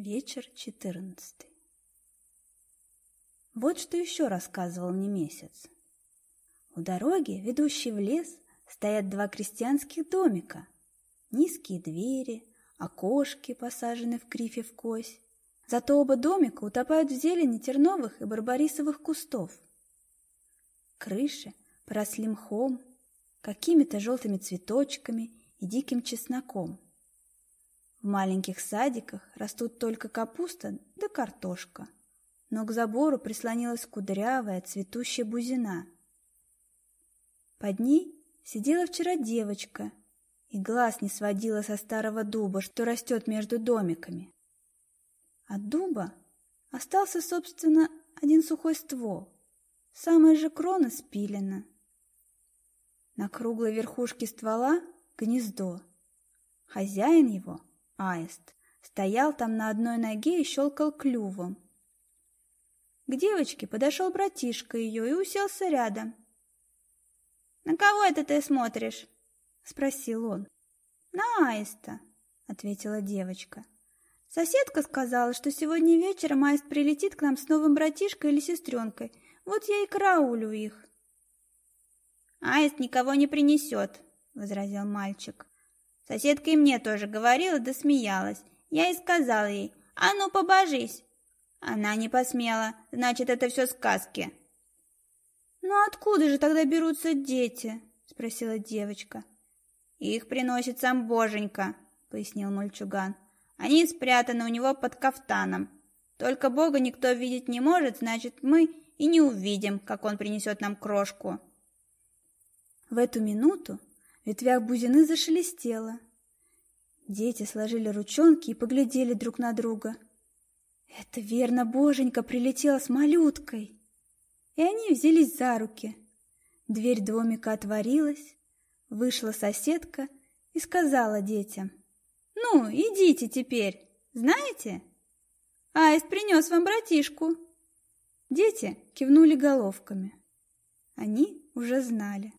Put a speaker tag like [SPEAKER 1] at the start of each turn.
[SPEAKER 1] Вечер четырнадцатый. Вот что еще рассказывал мне месяц. У дороги, ведущей в лес, стоят два крестьянских домика. Низкие двери, окошки, посаженные в крифе в кось. Зато оба домика утопают в зелени терновых и барбарисовых кустов. Крыши поросли мхом, какими-то желтыми цветочками и диким чесноком. В маленьких садиках растут только капуста да картошка, но к забору прислонилась кудрявая цветущая бузина. Под ней сидела вчера девочка и глаз не сводила со старого дуба, что растет между домиками. От дуба остался, собственно, один сухой ствол, самая же крона спилена. На круглой верхушке ствола гнездо. Хозяин его Аист стоял там на одной ноге и щелкал клювом. К девочке подошел братишка ее и уселся рядом. «На кого это ты смотришь?» — спросил он. «На Аиста», — ответила девочка. «Соседка сказала, что сегодня вечером Аист прилетит к нам с новым братишкой или сестренкой. Вот я и караулю их».
[SPEAKER 2] «Аист никого не принесет», — возразил мальчик. Соседка и мне тоже говорила, да смеялась. Я и сказала ей, а ну побожись. Она не посмела, значит, это все сказки.
[SPEAKER 1] «Ну откуда же тогда берутся дети?» — спросила девочка.
[SPEAKER 2] «Их приносит сам Боженька», — пояснил мальчуган. «Они спрятаны у него под кафтаном. Только Бога никто видеть не может, значит, мы и не увидим, как он принесет нам крошку».
[SPEAKER 1] В эту минуту ветвях бузины зашелестело. Дети сложили ручонки и поглядели друг на друга. Это верно, боженька прилетела с малюткой. И они взялись за руки. Дверь домика отворилась, вышла соседка и сказала детям. «Ну, идите теперь, знаете? Аист принес вам братишку». Дети кивнули головками. Они уже знали.